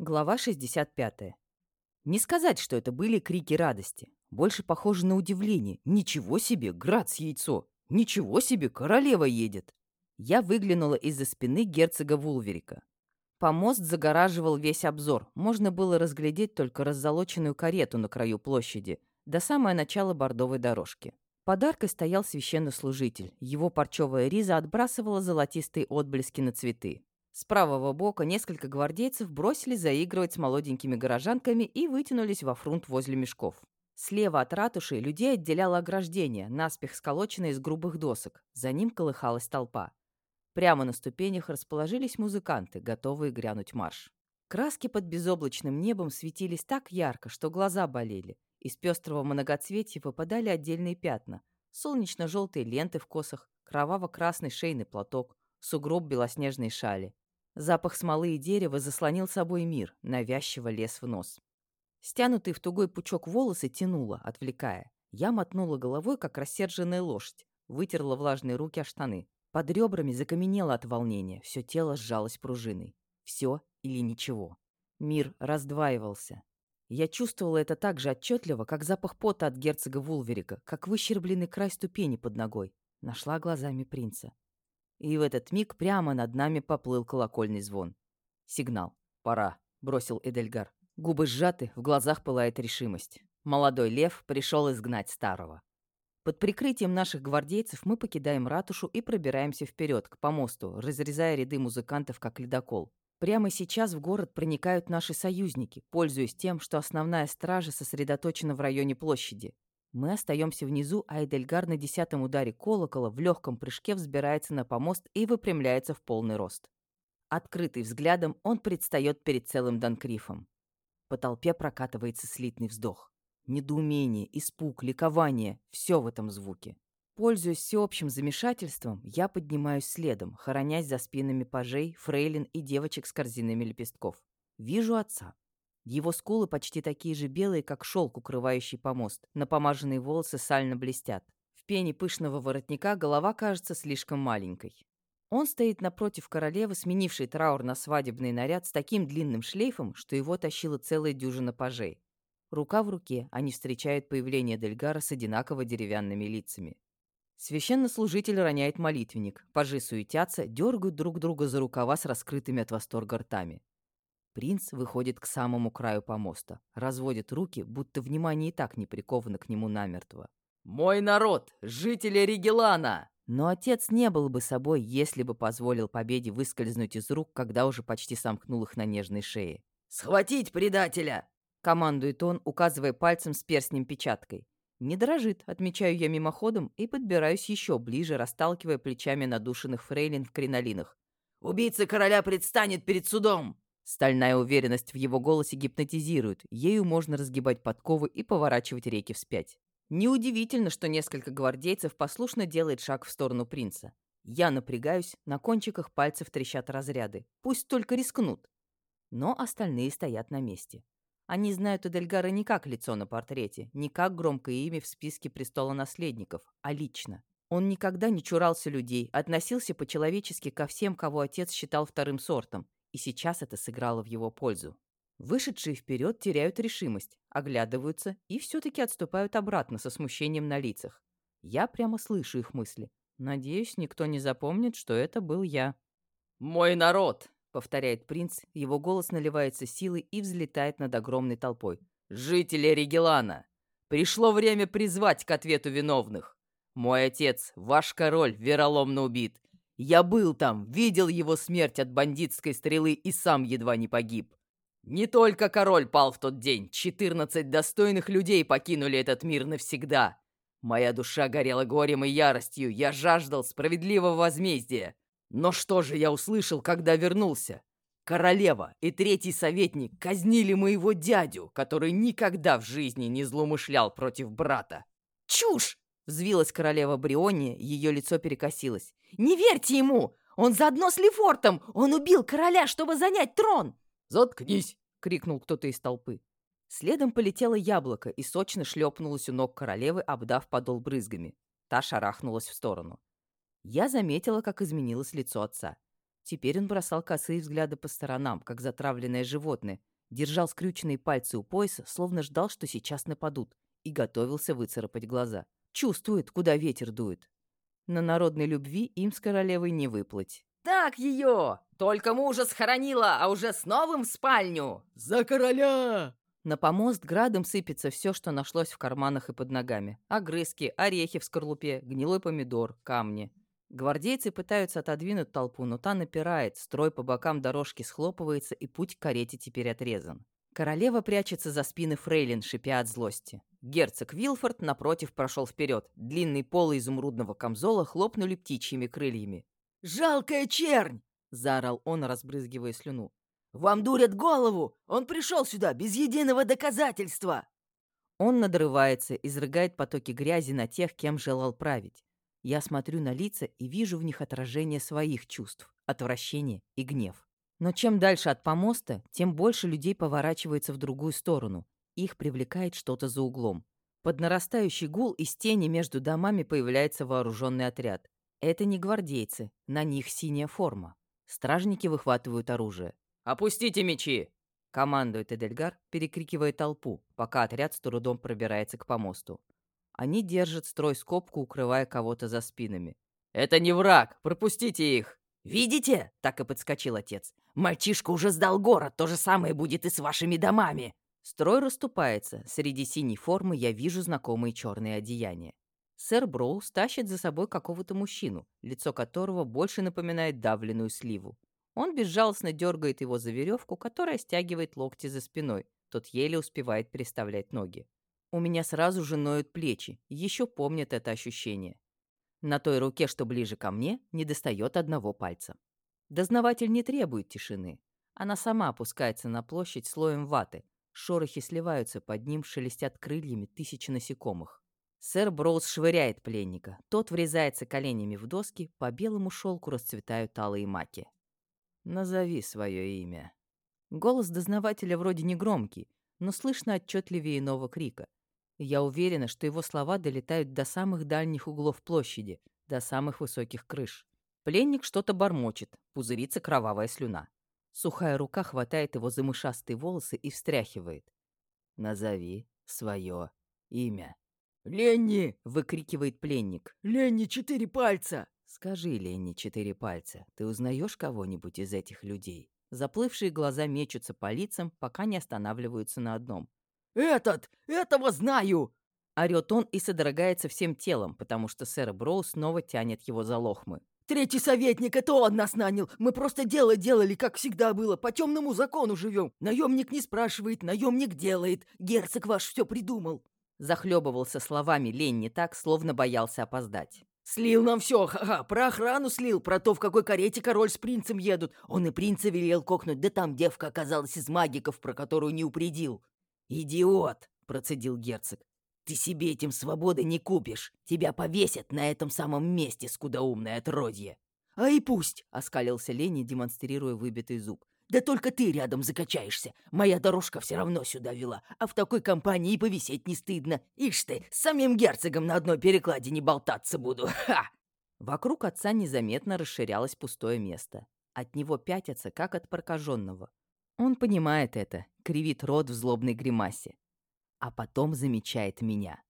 Глава 65. Не сказать, что это были крики радости. Больше похоже на удивление. Ничего себе, град с яйцо! Ничего себе, королева едет! Я выглянула из-за спины герцога Вулверика. Помост загораживал весь обзор. Можно было разглядеть только раззолоченную карету на краю площади, до самое начало бордовой дорожки. Под аркой стоял священнослужитель. Его парчевая риза отбрасывала золотистые отблески на цветы. С правого бока несколько гвардейцев бросились заигрывать с молоденькими горожанками и вытянулись во фрунт возле мешков. Слева от ратуши людей отделяло ограждение, наспех сколоченное из грубых досок. За ним колыхалась толпа. Прямо на ступенях расположились музыканты, готовые грянуть марш. Краски под безоблачным небом светились так ярко, что глаза болели. Из пестрого многоцветия выпадали отдельные пятна. Солнечно-желтые ленты в косах, кроваво-красный шейный платок, сугроб белоснежной шали. Запах смолы и дерева заслонил собой мир, навязчиво лез в нос. Стянутый в тугой пучок волосы тянуло, отвлекая. Я мотнула головой, как рассерженная лошадь, вытерла влажные руки о штаны. Под ребрами закаменело от волнения, все тело сжалось пружиной. Все или ничего. Мир раздваивался. Я чувствовала это так же отчетливо, как запах пота от герцога Вулверика, как выщербленный край ступени под ногой. Нашла глазами принца. И в этот миг прямо над нами поплыл колокольный звон. «Сигнал. Пора», — бросил Эдельгар. Губы сжаты, в глазах пылает решимость. Молодой лев пришел изгнать старого. Под прикрытием наших гвардейцев мы покидаем ратушу и пробираемся вперед, к помосту, разрезая ряды музыкантов, как ледокол. Прямо сейчас в город проникают наши союзники, пользуясь тем, что основная стража сосредоточена в районе площади. Мы остаемся внизу, а Эдельгар на десятом ударе колокола в легком прыжке взбирается на помост и выпрямляется в полный рост. Открытый взглядом, он предстает перед целым Данкрифом. По толпе прокатывается слитный вздох. Недоумение, испуг, ликование — все в этом звуке. Пользуясь всеобщим замешательством, я поднимаюсь следом, хоронясь за спинами пажей, фрейлин и девочек с корзинами лепестков. Вижу отца. Его скулы почти такие же белые, как шелк, укрывающий помост. Напомаженные волосы сально блестят. В пене пышного воротника голова кажется слишком маленькой. Он стоит напротив королевы, сменившей траур на свадебный наряд с таким длинным шлейфом, что его тащила целая дюжина пажей. Рука в руке они встречают появление Дельгара с одинаково деревянными лицами. Священнослужитель роняет молитвенник, пажи суетятся, дергают друг друга за рукава с раскрытыми от восторга ртами. Принц выходит к самому краю помоста, разводит руки, будто внимание и так не приковано к нему намертво. «Мой народ! Жители Ригелана!» Но отец не был бы собой, если бы позволил победе выскользнуть из рук, когда уже почти сомкнул их на нежной шее. «Схватить предателя!» — командует он, указывая пальцем с перстнем-печаткой. Не дрожит, отмечаю я мимоходом и подбираюсь еще ближе, расталкивая плечами надушенных фрейлин в кринолинах. «Убийца короля предстанет перед судом!» Стальная уверенность в его голосе гипнотизирует, ею можно разгибать подковы и поворачивать реки вспять. Неудивительно, что несколько гвардейцев послушно делает шаг в сторону принца. Я напрягаюсь, на кончиках пальцев трещат разряды. Пусть только рискнут. Но остальные стоят на месте. Они знают Эдельгара не как лицо на портрете, не как громкое имя в списке престола наследников, а лично. Он никогда не чурался людей, относился по-человечески ко всем, кого отец считал вторым сортом, и сейчас это сыграло в его пользу. Вышедшие вперед теряют решимость, оглядываются и все-таки отступают обратно со смущением на лицах. Я прямо слышу их мысли. Надеюсь, никто не запомнит, что это был я. «Мой народ!» — повторяет принц, его голос наливается силой и взлетает над огромной толпой. «Жители Ригелана! Пришло время призвать к ответу виновных! Мой отец, ваш король, вероломно убит, я был там, видел его смерть от бандитской стрелы и сам едва не погиб. Не только король пал в тот день, 14 достойных людей покинули этот мир навсегда. Моя душа горела горем и яростью, я жаждал справедливого возмездия. Но что же я услышал, когда вернулся? Королева и третий советник казнили моего дядю, который никогда в жизни не злоумышлял против брата. «Чушь!» Взвилась королева Бриони, ее лицо перекосилось. «Не верьте ему! Он заодно с Лефортом! Он убил короля, чтобы занять трон!» «Заткнись!» — крикнул кто-то из толпы. Следом полетело яблоко и сочно шлепнулось у ног королевы, обдав подол брызгами. Та шарахнулась в сторону. Я заметила, как изменилось лицо отца. Теперь он бросал косые взгляды по сторонам, как затравленное животное, держал скрюченные пальцы у пояса, словно ждал, что сейчас нападут, и готовился выцарапать глаза. Чувствует, куда ветер дует. На народной любви им с королевой не выплыть. «Так ее! Только мужа схоронила, а уже с новым в спальню!» «За короля!» На помост градом сыпется все, что нашлось в карманах и под ногами. Огрызки, орехи в скорлупе, гнилой помидор, камни. Гвардейцы пытаются отодвинуть толпу, но та напирает, строй по бокам дорожки схлопывается, и путь к карете теперь отрезан. Королева прячется за спины фрейлин, шипя от злости. Герцог Вилфорд, напротив, прошел вперед. Длинные полы изумрудного камзола хлопнули птичьими крыльями. «Жалкая чернь!» — заорал он, разбрызгивая слюну. «Вам дурят голову! Он пришел сюда без единого доказательства!» Он надрывается, изрыгает потоки грязи на тех, кем желал править. Я смотрю на лица и вижу в них отражение своих чувств, отвращение и гнев. Но чем дальше от помоста, тем больше людей поворачивается в другую сторону. Их привлекает что-то за углом. Под нарастающий гул из тени между домами появляется вооруженный отряд. Это не гвардейцы, на них синяя форма. Стражники выхватывают оружие. «Опустите мечи!» — командует Эдельгар, перекрикивая толпу, пока отряд с трудом пробирается к помосту. Они держат строй скобку, укрывая кого-то за спинами. «Это не враг! Пропустите их!» «Видите?» — так и подскочил отец. «Мальчишка уже сдал город, то же самое будет и с вашими домами!» Строй расступается. Среди синей формы я вижу знакомые черные одеяния. Сэр Броуз тащит за собой какого-то мужчину, лицо которого больше напоминает давленную сливу. Он безжалостно дергает его за веревку, которая стягивает локти за спиной. Тот еле успевает переставлять ноги. У меня сразу же ноют плечи, еще помнят это ощущение. На той руке, что ближе ко мне, не достает одного пальца. Дознаватель не требует тишины. Она сама опускается на площадь слоем ваты. Шорохи сливаются под ним, шелестят крыльями тысячи насекомых. Сэр Броуз швыряет пленника. Тот врезается коленями в доски, по белому шелку расцветают алые маки. «Назови свое имя». Голос дознавателя вроде не громкий, но слышно отчетливее иного крика. Я уверена, что его слова долетают до самых дальних углов площади, до самых высоких крыш. Пленник что-то бормочет, пузырится кровавая слюна. Сухая рука хватает его за мышастые волосы и встряхивает. «Назови свое имя». «Ленни!» — выкрикивает пленник. «Ленни, четыре пальца!» «Скажи, Ленни, четыре пальца, ты узнаешь кого-нибудь из этих людей?» Заплывшие глаза мечутся по лицам, пока не останавливаются на одном. «Этот! Этого знаю!» Орёт он и содрогается всем телом, потому что сэр Броу снова тянет его за лохмы. «Третий советник, это он нас нанял! Мы просто дело делали, как всегда было, по темному закону живем! Наемник не спрашивает, наемник делает! Герцог ваш все придумал!» Захлебывался словами Ленни так, словно боялся опоздать. «Слил нам все, ха-ха, про охрану слил, про то, в какой карете король с принцем едут. Он и принца велел кокнуть, да там девка оказалась из магиков, про которую не упредил». «Идиот!» — процедил герцог. «Ты себе этим свободы не купишь. Тебя повесят на этом самом месте, скудоумное отродье». «А и пусть!» — оскалился Ленни, демонстрируя выбитый зуб. «Да только ты рядом закачаешься. Моя дорожка все равно сюда вела, а в такой компании и повисеть не стыдно. Ишь ты, с самим герцогом на одной перекладе не болтаться буду. Ха!» Вокруг отца незаметно расширялось пустое место. От него пятятся, как от прокаженного. Он понимает это, кривит рот в злобной гримасе. А потом замечает меня.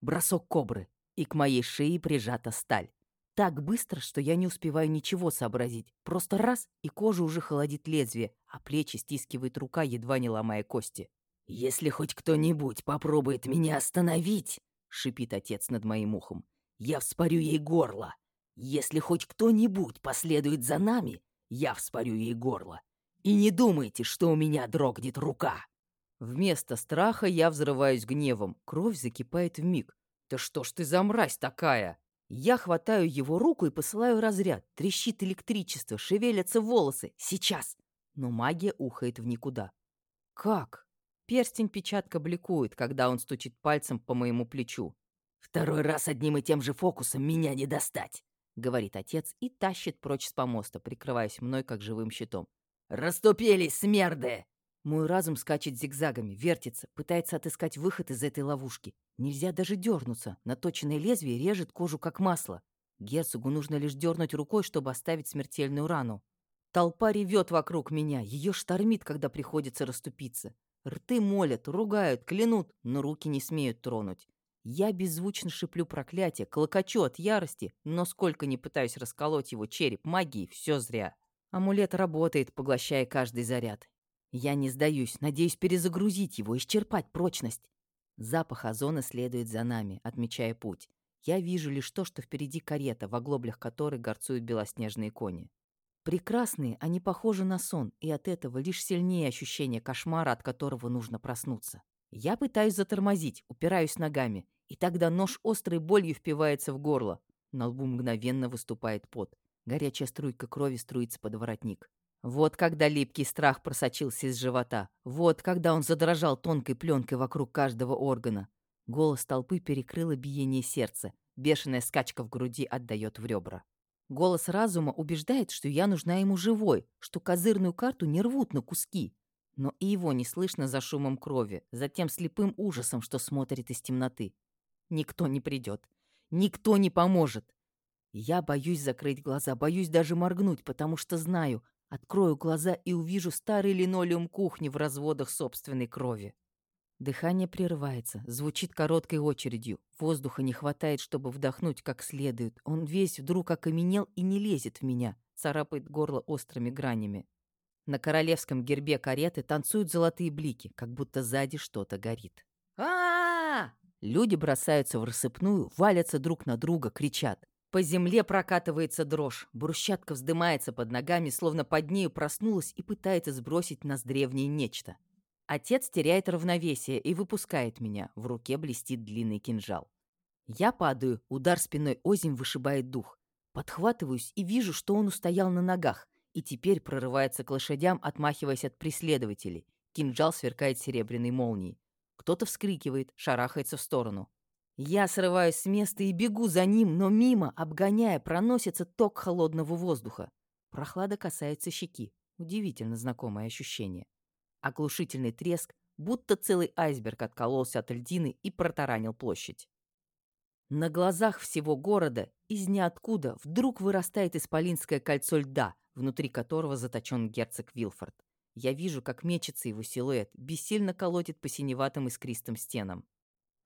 Бросок кобры, и к моей шее прижата сталь. Так быстро, что я не успеваю ничего сообразить. Просто раз, и кожа уже холодит лезвие, а плечи стискивает рука, едва не ломая кости. «Если хоть кто-нибудь попробует меня остановить», — шипит отец над моим ухом, — «я вспорю ей горло. Если хоть кто-нибудь последует за нами, я вспорю ей горло. И не думайте, что у меня дрогнет рука. Вместо страха я взрываюсь гневом. Кровь закипает в миг. Да что ж ты за мразь такая? Я хватаю его руку и посылаю разряд. Трещит электричество, шевелятся волосы. Сейчас. Но магия ухает в никуда. Как? Перстень-печатка бликует, когда он стучит пальцем по моему плечу. «Второй раз одним и тем же фокусом меня не достать», — говорит отец и тащит прочь с помоста, прикрываясь мной как живым щитом. «Раступились, смерды!» Мой разум скачет зигзагами, вертится, пытается отыскать выход из этой ловушки. Нельзя даже дернуться. Наточенное лезвие режет кожу как масло. Герцогу нужно лишь дернуть рукой, чтобы оставить смертельную рану. Толпа ревет вокруг меня, ее штормит, когда приходится расступиться. Рты молят, ругают, клянут, но руки не смеют тронуть. Я беззвучно шиплю проклятие, клокочу от ярости, но сколько не пытаюсь расколоть его череп магией, все зря. Амулет работает, поглощая каждый заряд. Я не сдаюсь, надеюсь перезагрузить его, исчерпать прочность. Запах озона следует за нами, отмечая путь. Я вижу лишь то, что впереди карета, в оглоблях которой горцуют белоснежные кони. Прекрасные, они похожи на сон, и от этого лишь сильнее ощущение кошмара, от которого нужно проснуться. Я пытаюсь затормозить, упираюсь ногами, и тогда нож острой болью впивается в горло. На лбу мгновенно выступает пот. Горячая струйка крови струится под воротник. Вот когда липкий страх просочился из живота. Вот когда он задрожал тонкой пленкой вокруг каждого органа. Голос толпы перекрыло биение сердца. Бешеная скачка в груди отдает в ребра. Голос разума убеждает, что я нужна ему живой, что козырную карту не рвут на куски. Но и его не слышно за шумом крови, за тем слепым ужасом, что смотрит из темноты. Никто не придет. Никто не поможет. Я боюсь закрыть глаза, боюсь даже моргнуть, потому что знаю, открою глаза и увижу старый линолеум кухни в разводах собственной крови. Дыхание прерывается, звучит короткой очередью. Воздуха не хватает, чтобы вдохнуть как следует. Он весь вдруг окаменел и не лезет в меня, царапает горло острыми гранями. На королевском гербе кареты танцуют золотые блики, как будто сзади что-то горит. а, -а, Люди бросаются в рассыпную, валятся друг на друга, кричат. По земле прокатывается дрожь, брусчатка вздымается под ногами, словно под нею проснулась и пытается сбросить нас древнее нечто. Отец теряет равновесие и выпускает меня, в руке блестит длинный кинжал. Я падаю, удар спиной озимь вышибает дух. Подхватываюсь и вижу, что он устоял на ногах, и теперь прорывается к лошадям, отмахиваясь от преследователей. Кинжал сверкает серебряной молнией. Кто-то вскрикивает, шарахается в сторону. Я срываюсь с места и бегу за ним, но мимо, обгоняя, проносится ток холодного воздуха. Прохлада касается щеки. Удивительно знакомое ощущение. Оглушительный треск, будто целый айсберг откололся от льдины и протаранил площадь. На глазах всего города из ниоткуда вдруг вырастает исполинское кольцо льда, внутри которого заточен герцог Вилфорд. Я вижу, как мечется его силуэт, бессильно колотит по синеватым искристым стенам.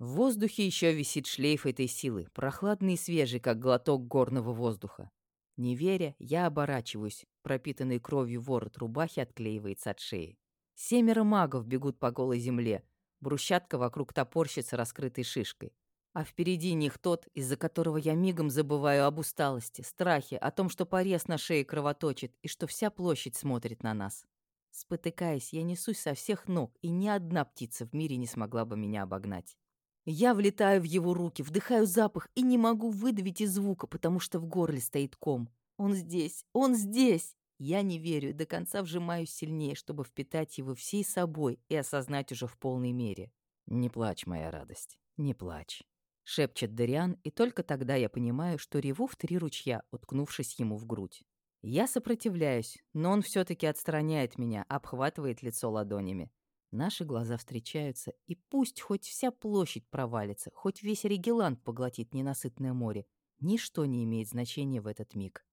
В воздухе еще висит шлейф этой силы, прохладный и свежий, как глоток горного воздуха. Не веря, я оборачиваюсь. Пропитанный кровью ворот рубахи отклеивается от шеи. Семеро магов бегут по голой земле. Брусчатка вокруг топорщится раскрытой шишкой. А впереди них тот, из-за которого я мигом забываю об усталости, страхе, о том, что порез на шее кровоточит и что вся площадь смотрит на нас. Спотыкаясь, я несусь со всех ног, и ни одна птица в мире не смогла бы меня обогнать. Я влетаю в его руки, вдыхаю запах и не могу выдавить и звука, потому что в горле стоит ком. Он здесь, он здесь! Я не верю, до конца вжимаюсь сильнее, чтобы впитать его всей собой и осознать уже в полной мере. «Не плачь, моя радость, не плачь», — шепчет Дариан, и только тогда я понимаю, что реву в три ручья, уткнувшись ему в грудь. Я сопротивляюсь, но он все-таки отстраняет меня, обхватывает лицо ладонями. Наши глаза встречаются, и пусть хоть вся площадь провалится, хоть весь Регеланд поглотит ненасытное море, ничто не имеет значения в этот миг.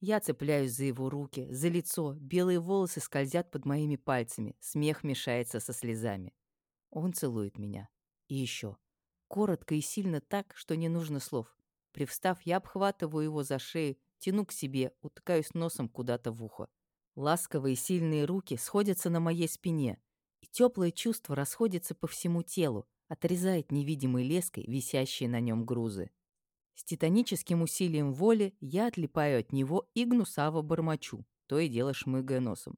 Я цепляюсь за его руки, за лицо, белые волосы скользят под моими пальцами, смех мешается со слезами. Он целует меня. И еще. Коротко и сильно так, что не нужно слов. Привстав, я обхватываю его за шею, тяну к себе, утыкаюсь носом куда-то в ухо. Ласковые сильные руки сходятся на моей спине, и теплое чувство расходится по всему телу, отрезает невидимой леской висящие на нем грузы. С титаническим усилием воли я отлипаю от него и гнусаво бормочу, то и дело шмыгая носом.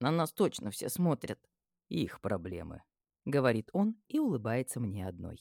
«На нас точно все смотрят». «Их проблемы», — говорит он и улыбается мне одной.